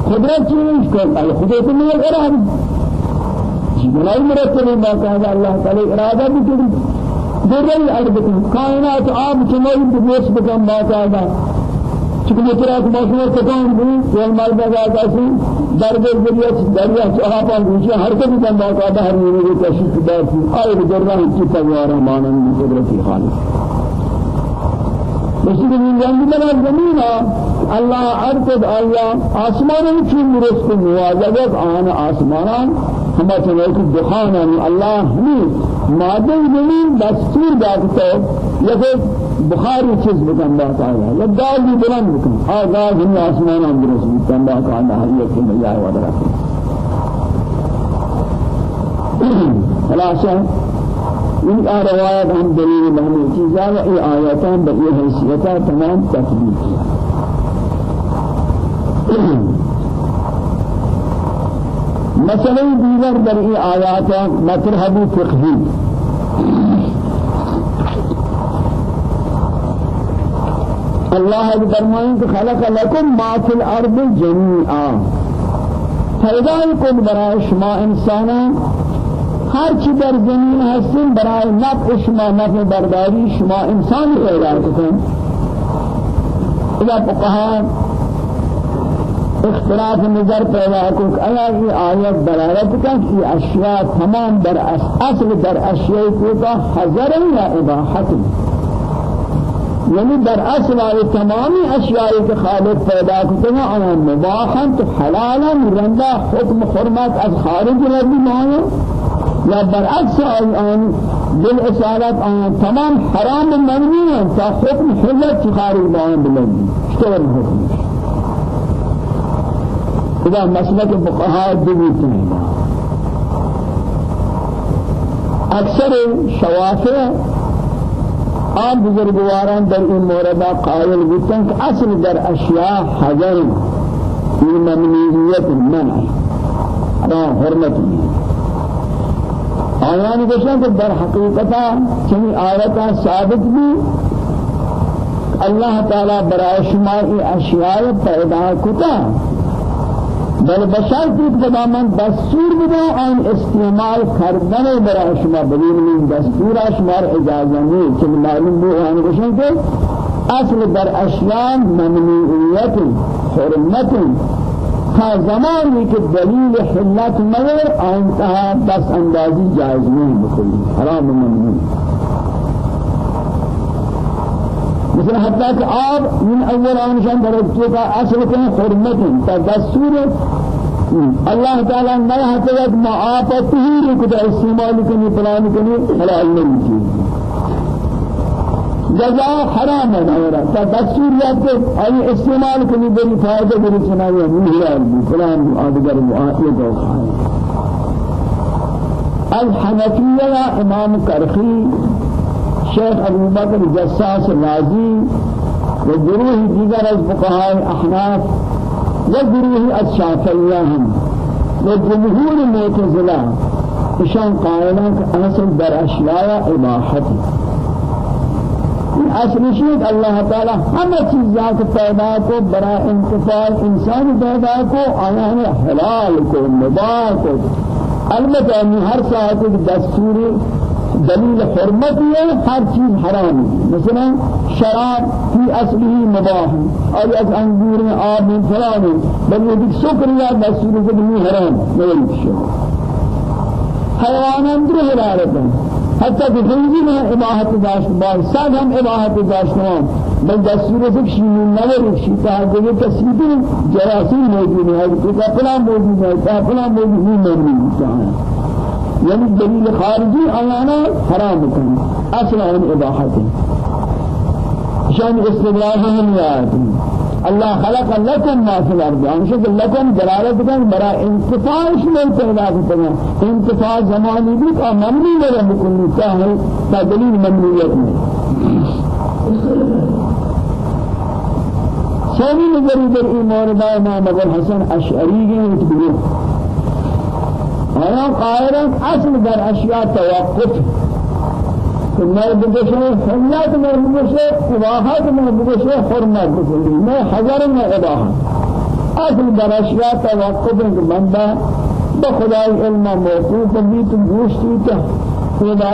قدرت چیز کو القدرت من الارادة جنائی ما کہا اللہ تعالی ارادہ بھی کری ذرے ارض کائنات آب چمائی بگوش بکن باقاعدہ چکہ مطرح کو مشہور کتان بھی کل مرد آگاہ سی درد ذریعہ دریا چاہا پان روشی حرکت کن باقاعدہ ہر میرے کو کشف دار سی آئے بجرہ کی تغیارہ مانن قدرتی خالق؟ مسجد من جنب من زمین اللہ ارتد اللہ آسمان کی مرس کو مواجبت آن آسمانان ہم چنے کہ دخان اللہ ہمیں مادہ زمین دستور داتا یا کہ بخاری چیز بکن اللہ تعالی یا دال بھی بلند بکن آغاز ہم آسمان اندر رسول اللہ تعالی حیت کی مجائے ودرہ خلاصہ ان کا روایت ہم دلیل ہمیں چیزاں و ای آیاتان بئی حیثیتا تمام تثبیت کیا مسئلہ دیگر در ای آیات مطرحب فقہی اللہ فرمائیں کہ خلق لکم ما فی الأرض جميعا پیدا کن برای شما انسانا. ہر چی در زمین هستن برای نفع شما نفع برداری شما انسان پیدا کن. اذا فقہا اختلاف نظر پیدا کو آیا یہ آیت دلالت کا کہ اشیاء تمام در اصل در اشیاء کو کا حضر یا اباحت یعنی در اصل آئی تمامی اشیاء کے خالق پیدا کرتے ہیں آیا مباحا تو حلالا رندہ حکم حرمت از خارج ربی مانا یا برعکس آن دل اصالت آن تمام حرام منوی ہیں تا حکم حلت خارج مانا بلندی اشتغل حکم؟ خدا مسلک فقهاء ہیں اکثر شوافع آن بزرگواران در این مورد قائل بودن کہ اصل در اشیاء حجر این ممنوعیت منع را حرمت آیان گوشن کہ در حقیقتا چنی آیتا ثابت بھی اللہ تعالی برای شما ای اشیاء پیدا کتا بل بشرط خدا من دستور بده آن استعمال کردن برای شما بدین من دستور شما اجازه نیست. که معلوم بود آن بشن که اصل در اشیاء ممنوعیت حرمت. تا زمانی که دلیل حلت مگر آنها بس اندازی جایز نہیں بکلی حرام ممنوع. مثلا حتى کہ آپ من اول آنشان درجے کا اصل کے حرمت. تا دستور اللہ تعالی نہ ہتے ما آپ تہیر کو استعمال کرنے پلان کرنے حلال نہیں چیز جزاء حرام ہے میرا تا دستور یاد کے آئی استعمال کنی بری فائدہ بری سنائی ہے بھی فلان آدگر معاہد و الحنفیہ إمام کرخی شیخ أبو بکر جساس رازی و گروہ دیگر از فقہاء أحناف و گروہ از شافعیہ ہم و جمہور معتزلہ إشان قائلان اصل در اشیاء اباحت اصل شيء الله تعالى ہم چیزات پیدا کو برا انتفاع انسان پیدا کو آیا ہے حلال کو مباح کو. البتہ ہر ساعت دستور دلیل حرمت ہے ہر چیز حرام ہے۔ مثلا شراب في اصله مباح اور از انگور میں آب میں فلان بل یہ شکریہ دستور دلیل حرام۔ نہیں ہے۔ حیوانان در حلالت ہیں۔ حتی کہ خنزی میں اباحت داشت بعض ساد ہم اباحت داشت ہوں بل دستور سے شیمی نور شیطا کہ تصویر جراثیم موجود ہے۔ کہ اپنا موجود ہے کہ اپنا موجود نہیں موجود ہے یعنی دلیل خارجی آیانا حرام کریں أصلا آن اباحت شان استدلال ہم یاد الله خلق لكم ما في الأرض. يعني شوف لكم دلالة كان برا انتفاع شمل پیدا کرنا انتفاع زمانی بھی کا ممنوع میرا بکلی چاہے تا دلیل ممنوعیت میں. ثاني نظر در ایمان امام ابو الحسن اشعری کے اتبعو أنا قائلا اصل در اشیاء توقف میں بگشے حلیات میں بگشے اباحت میں بگشے حرمت بگشے میں حضر میں اباحت اصل براشیاء توقف ہے کہ بندہ بخدای علم موقوف بھی تو گوشتی تا خدا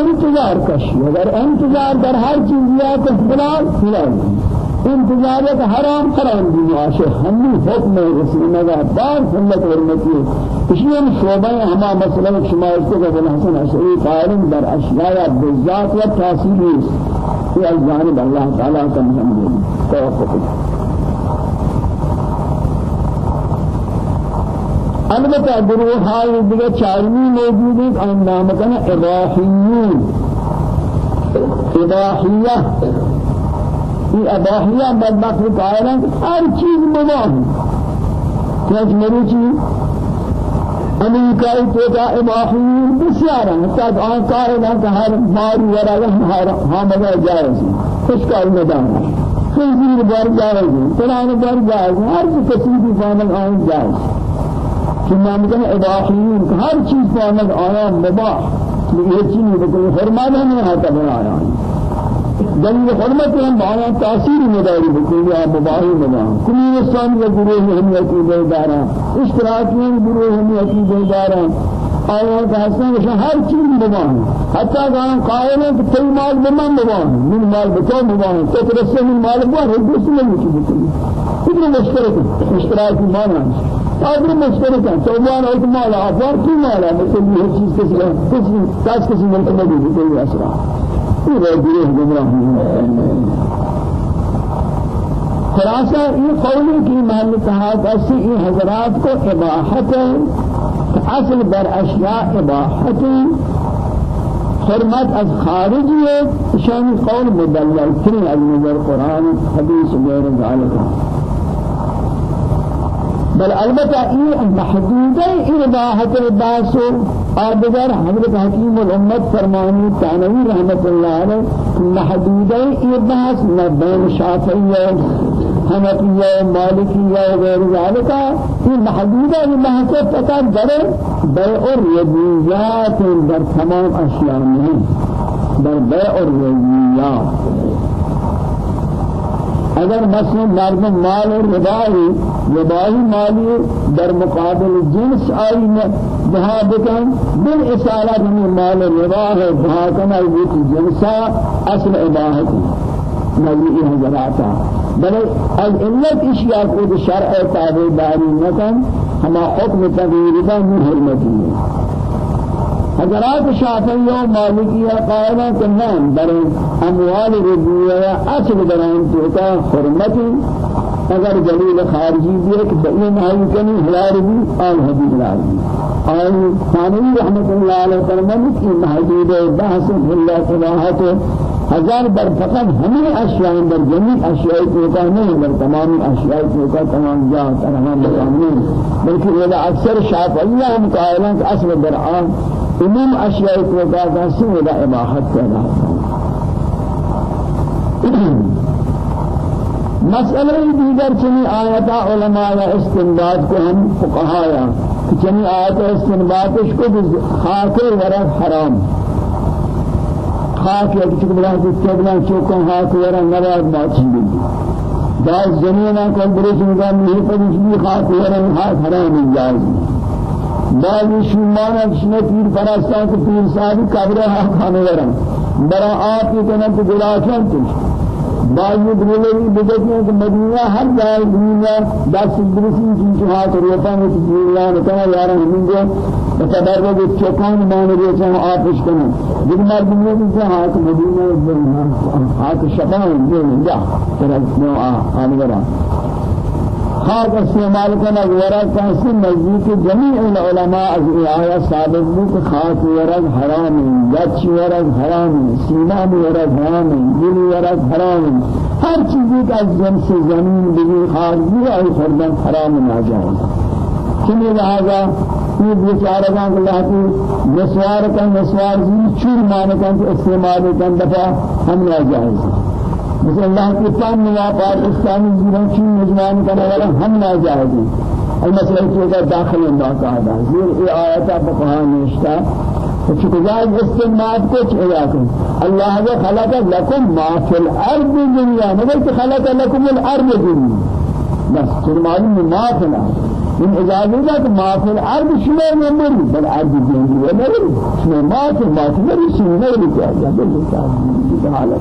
انتظار کشی اگر انتظار در ہر چیز یا تو فلان فلان انتظار کا حرام حرام دی معاشر ہمی حکم رسول نگا دار سنت ورمتی ہم شعبہ ہما مسئلہ شما اس کو ابن حسن اشعری قائلن در اشیاء بالذات و تاثیر یہ از جانب اللہ تعالی کا محمد۔ توفق البتہ گروہ ہائی دیگر چارمی موجود ہیں۔ آن نام کنا اباحیون اباحیہ یہ اباحیہ بدبخت قائلن ہر چیز مباح ہے کہ مروچی امریکائی توتا اباحی بسیار ہیں تاک آن قائلن کہ ہر ماری ورا حاملہ جائز ہے خوشکار ندان ہے خنزیر بار جائز ہے قرآن بار جائز ہے ہر کسی فامل آن جائز کہ نام کہنے اباحیون ہر چیز فامل آیا مباح یہ چیز بکل فرمان ہے نہیں آتا بنایا ہے دلیل حرمت ہم بایا تاثیر مداری بکلی یا مباہی منا کلی اسلام یا گروہ ہم یقیدہ دارا اشتراکین گروہ ہم یقیدہ دارا آیات کا حسن وشا ہر چیز مباہ حتی کہ قائل ہے کہ کئی مال بمان مباہ من مال بکو مباہ تو ترسے من مال بار ہے دوست میں مجھے بکلی اتنے مشترک اشتراکی مانا ہے تو مال ایک مال آفار کی مال ہے مثل یہ چیز کسی کسی کسی ملک میں بھی کوئی پورے گروہ گمراہ خلاصہ یہ قولی کی محل کہا ایسی ان حضرات کو اباحت اصل بر اشیاء اباحت حرمت از خارجی ہے شان قول مدلل ترین از نظر قرآن حدیث غیر ذالک۔ بل البتہ یہ محدودہ اباحت الباس اور دیگر حضرت حکیم الامت فرمانی تانوی رحمت اللہ علیہ محدودہ اباس نہ بین شافعیہ حنفیہ مالکیہ وغیر ذالک یہ محدودہ اباس فقط در بیع الربیات در تمام اشیاء میں در بیع الربیات اگر مثلا مردم مال ربائی ربائی مالی در مقابل جنس آئی بها بکن بل اصالت ہمیں مال ربا ہے بها کن آئی جنسا اصل عباہت نبی حضراتا بل العلت اشیاء کو شرع تابع داری نکن ہما حکم تغییرہ من حرمتی ہے۔ حضرات شافعی و مالکی قائلہ کنان در اموال ربویہ اصل دران توتا حرمتی اگر دلیل خارجی بھی کہ بئی نائی کنی حلال بھی آل حدیث لال بھی۔ آل ثانوی رحمت اللہ علیہ فرمانی کی محدود بحث اللہ صلاحات ہزار بر فقط ہمیں اشیاء در جميع اشیاء توتا نہیں بل تمام اشیاء توتا تمام جا تمام مقام نہیں۔ بلکہ اکثر شافعیہ ہم قائلان کہ اصل درآن عموم اشیاء کو کا سے ولا اباحت کرنا مسئلہ دیگر چنی آیتا علماء استنباط کو ہم فقہایا کہ چنی آیت استنباط اس کو خاک ورق حرام. خاک یا کچھ بلا کہ چبلا چوکوں خاک ورق نواز بات چنگی داز زمینہ کو برس نظام نہیں پر اس بھی خاک ورق حرام اجازی بعضی شمان شنه پیر پرستان که پیر صاحب قبر ها خانه ورن برا آپ یہ کہنا تو گلاشان تش بعضی بریلوی بدکنے کہ مدینہ ہر جائے دنیا دس برسی جن کی ہاتھ روپا میں دنیا نے کہا یار ہمیں جو تبرک چوکان مان رہے ہیں آپ اس کو جن مر دنیا کی ہاتھ مدینہ ہاتھ شبان جو جا۔ طرف نو آن ورا خاص استعمال کرنا ورق کیسے نزدیک جميع العلماء از آیا ثابت بھی کہ خاص ورق حرام ہے یچ ورق حرام ہے سینا ورق حرام ہے دل ورق حرام. ہے ہر چیز کا جنس زمین بھی خاص بھی ہے فردن حرام ناجائز چنی لہذا یہ بیچارہ کا اللہ کی نسوار کا نسوار زی چور مانے کا استعمال کا دفعہ ہم ناجائز ہے مثل الله کی پان نوا پاکستانی جیران چین مجمان کرنے والا ہم نہ جائے گی المسئلہ کی کا داخل اللہ تعالی زیر ای آیتا بقہان نشتا فشكذاب استنباط كوش إياكم الله خلق لكم ما في الأرض جميعا نقول خلق لكم الأرض جميعا بس ترمالي ما في الأرض؟ من إجازة ما في الأرض شنو نمر بل أرض جميعا نمر شنو ما في ما في نمر شنو نمر جاء جاء حالة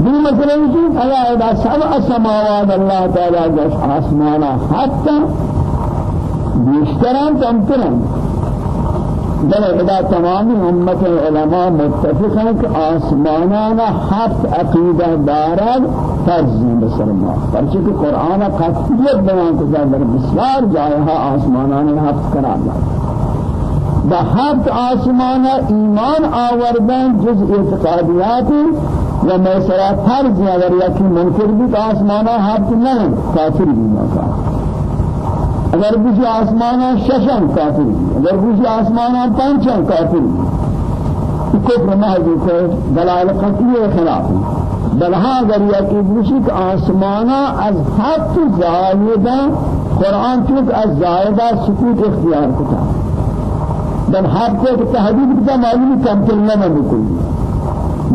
دي مثلا يجي على إذا سبع سماوات الله تعالى جش آسمانا حتى بيشتران تمتران بل ادا تمام امت علماء متفق ہیں کہ آسمانانا ہفت عقیدہ دارد فرض بسرما پرچہ کہ قرآن قطعیت بیان کو در بسیار جائے آسمانانا ہفت قرار دارد. با هفت آسمان ایمان آوردن جز اعتقادیات و میسرات فرض اگر یکی منکر بھی آسمان هفت نہیں کافر بھی نہ اگر بجی آسمان ششم کافر اگر بجی آسمان پنچم کافر کفر محض کو دلائل قطعی خلاف بلها اگر یکی بجی کہ آسمان از هفت زائدہ قرآن چونکہ از زائدہ سکوت اختیار کتا بل حق کو تحدید کا معلوم کم کرنا نہ بکل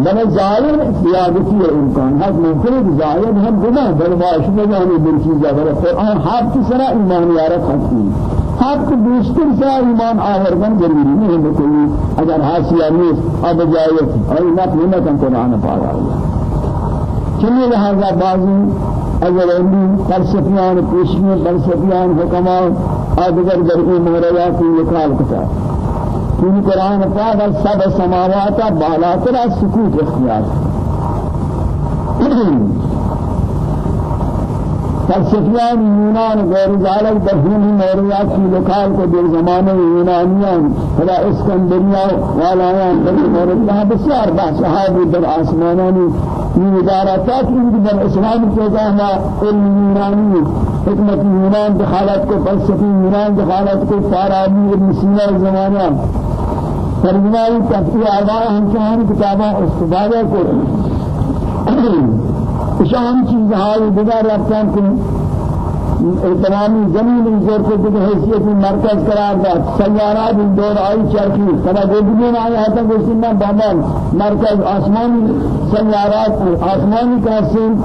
بل ظاہر زیادتی ہے امکان حق ممکن ہے ظاہر ہم گناہ بل معاش میں جانے بل چیز ہے قرآن حق کی سرا ایمان یارت حقی حق دوستر سے ایمان آوردن ضروری نہیں بکل اگر حاصل نیست آب جایت اور نقل نہ کن قرآن پا رہا ہے چلیے لہذا بعضی اگر علمی فلسفیان پیشمی فلسفیان حکمان آدگر در این مورد کی وکال کتا چون قرآن پاک از سب سماوات بالاتر از سکوت اختیار. فلسفیان یونان غیر ذالک در ہمی موریات کی لکال کو در زمان یونانیان خدا اسکندریا والایان در مورد بسیار بحث صحابی در آسمانانی این ادارات کی در اسلام کے کہنا علم یونانی حکمت یونان دخالت کو فلسفی یونان دخالت کو فارابی ابن سینا زمانہ ترجمه تفسیر آباء ہمشان کتاباں استفادہ کو شان چیز ہائی دیگر رفتن کہ تمامی زمین زور کو کہ حیثیت مرکز قرار دیا سیارات دور آئی چرخی کنا گودین آیا تھا کہ نہ بامن مرکز آسمانی سیارات آسمانی کا سین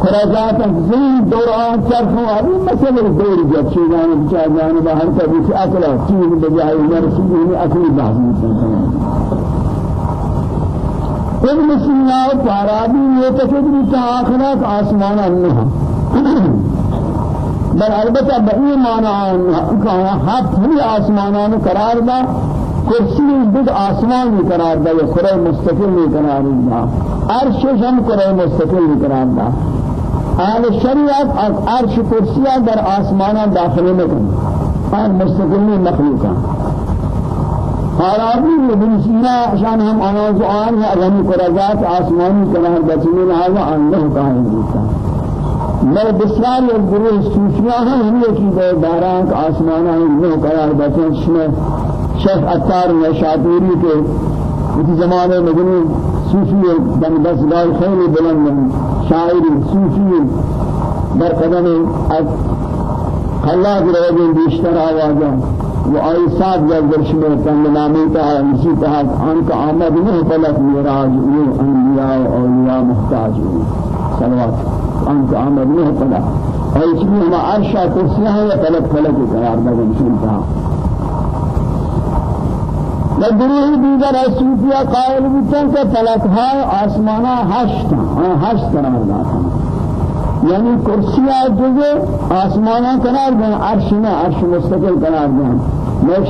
خراجات زمین دور آن چرخ و مسئلہ دور جب چیزان بچا جانے باہر کا بھی اکلا چیز بجائے مرسلی اکلی بحث ابن سینا و فارابی معتقد بھی تا آخرت آسمان اللہ بل البتہ بئی معنی کہا ہاتھ ہی آسمانان قرار دا کرسی بد آسمان بھی قرار دا یا قرآن مستقل بھی قرار دا۔ عرش ہم قرآن مستقل بھی قرار دا۔ اہل شریعت از عرش کرسیہ در آسمانان داخل نکن۔ اور مستقل مخلوقان خرابی ابن سینا شان ہم آناز آن ہے اغنی قرآت آسمانی کنار بچنے لہذا اللہ قائم دیتا۔ میں بسیار یک گروہ صوفیاں ہیں ہم یکی دے داران کا آسمانہ اللہ قرار بچنے شمیں شیخ اتار نشاتوری کے اسی زمانے میں جنہی صوفی بن بس گال خیلی بلند شاعری صوفی در قدم از خلاق روزیں بیشتر آوازیں و آئی سات جب درشن کن نامی تا اسی تحت آن کا آمد نہیں پلک میراج یہ انبیاء و اولیاء محتاج صلوات. ان کا آمد نہیں پلک اور اس میں ہم عرشہ کرسیاں ہیں یا پلک پلک قرار دا درشن تا لگروہ دیگر صوفیہ قائل بودتاں کہ پلک ہے آسمانہ ہشت ہیں ہشت قرار داتا ہیں یعنی کرسی جزء آسمانا قرار دیں عرش میں عرش مستقل قرار دیں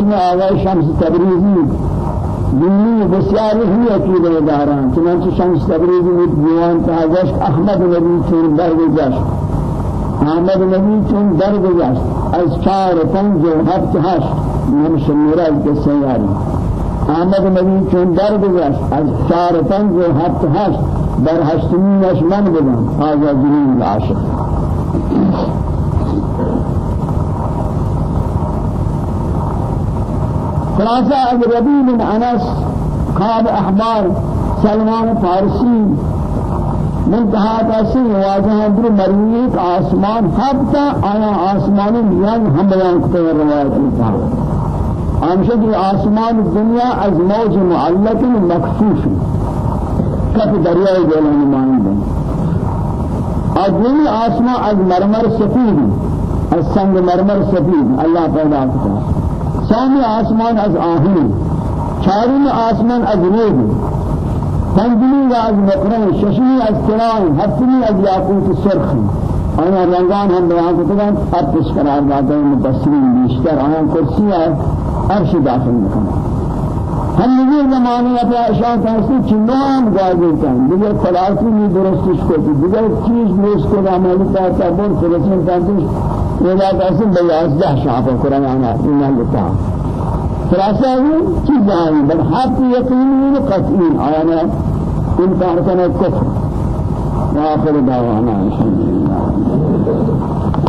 میں آواز شمس تبریزی. دینی بسیار ہی عقیدہ داران چنانچہ شمس تبریزی میں دیوان تازش احمد نبی چون در گزشت احمد نبی چون در گزشت از چار پنج و هفت هشت من شمیرہ کے سیاری احمد نبی چون در گزشت از چار پنج و هفت هشت در هشتمین نشمن بدن. جنین العاشق خلاصة از ربی من أنس خواب أحبار سلمان فارسی منتہا کسی واجہ در مریض آسمان حتی آیا آسمانی میان ہم بیان کتے روایت انتہا آمشہ آسمان الدنیا از موج معلق مکفوف کف دریائے گولان مانند. اجلی آسمان از مرمر سفید از سنگ مرمر سفید. اللہ پیدا کرتا سامی آسمان از آہن چارم آسمان از رود پنجمی از مقرن ششمی از کران هفتمی از یاقوت سرخ. آیا رنگان ہم بیان اب پیش قرار ہیں مبصرین بیشتر آیا کرسی عرش داخل مکمل ہم یہ زمانے اپنا اشان کرتے چنان گاجے کن دیگر خلاصی نہیں درستش کو دیگر چیز درست کو عمل کرتا بول فرسن کرتے یہ کیسے بیازدہ شاپ قرآن آنا ایمان لتا خلاصہ ہے چیز بل حق یقینی و قطعی آنا انکار کفر وآخر دعوانا الحمدللہ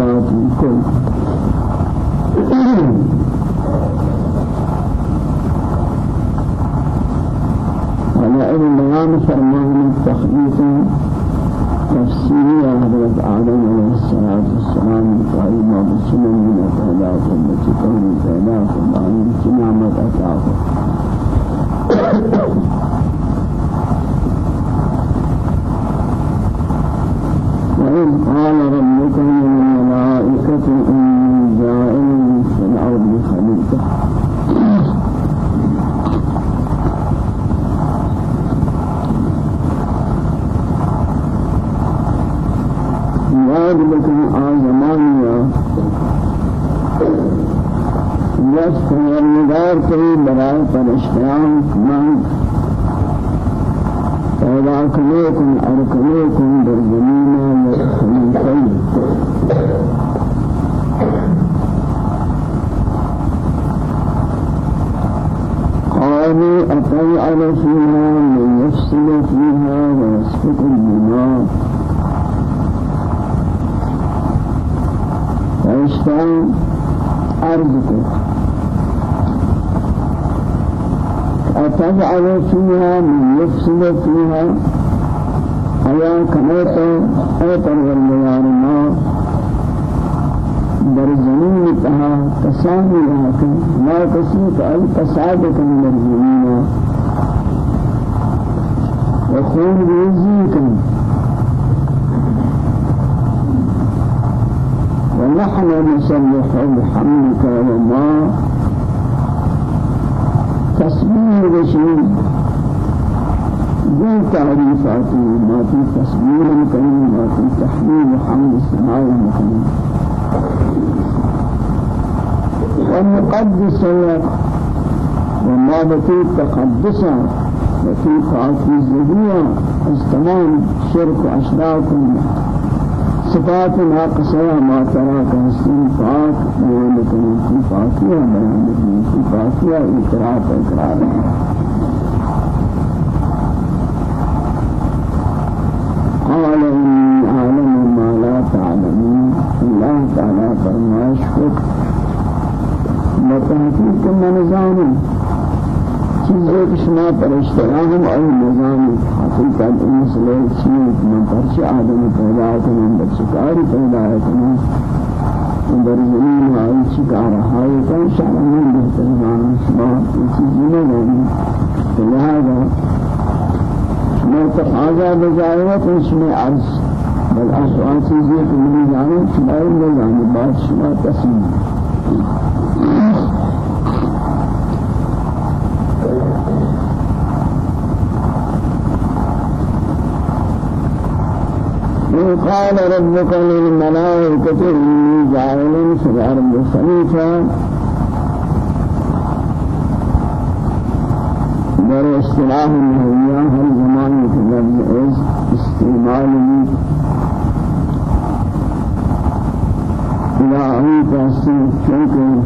مخلوقات الكل على أن بيان فرمان التخليق أتجعل فيها من يفسد فيها أيا كميت أي پروردگار ما در زمین تها کسانی لکن ما کسی که ای فساد کن در زمین و خون ریزی کن ونحن نسبح بحمدك وما تسبيح رسول ذي تعريفات ما في تسبيح الكريم ما في تحميد حمد السماء ونقدس لك وما بكي تقدسا وفي تعطي الزهية استمام شرك أشراك صفات ناقصة ما ترى كهسين فاك ولكن في فاكية بيان في فاكية إقرار إقرار قال إني أعلم ما لا تعلمون. الله تعالى فرماش فك بتحقيق من زانم. چیزیں کہ شما پرشتیاں ہم اور نظام حقیقت ان مسئلے چیز من پرچ آدم پیدا کنن در شکاری پیدا کنن در زمین آئی شکار ہائی کن شرمین بہترین شما چیزی لیں لہذا ما تقاضى بجائرة اسم عرض بل چیزیں کہ ملی جانے میں جانے بات شما تسلیم قال ربك للملائكة إني جاعل في الأرض خليفة. در اصطلاح النهوية هر زمان يتلفظ استعماله إلى أن تحسن چونکه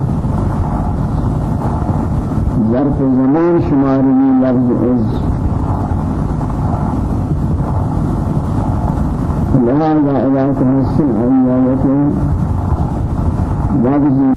ظرف زمان شماری لفظ از لهذا إذا تحسن أيامك بعض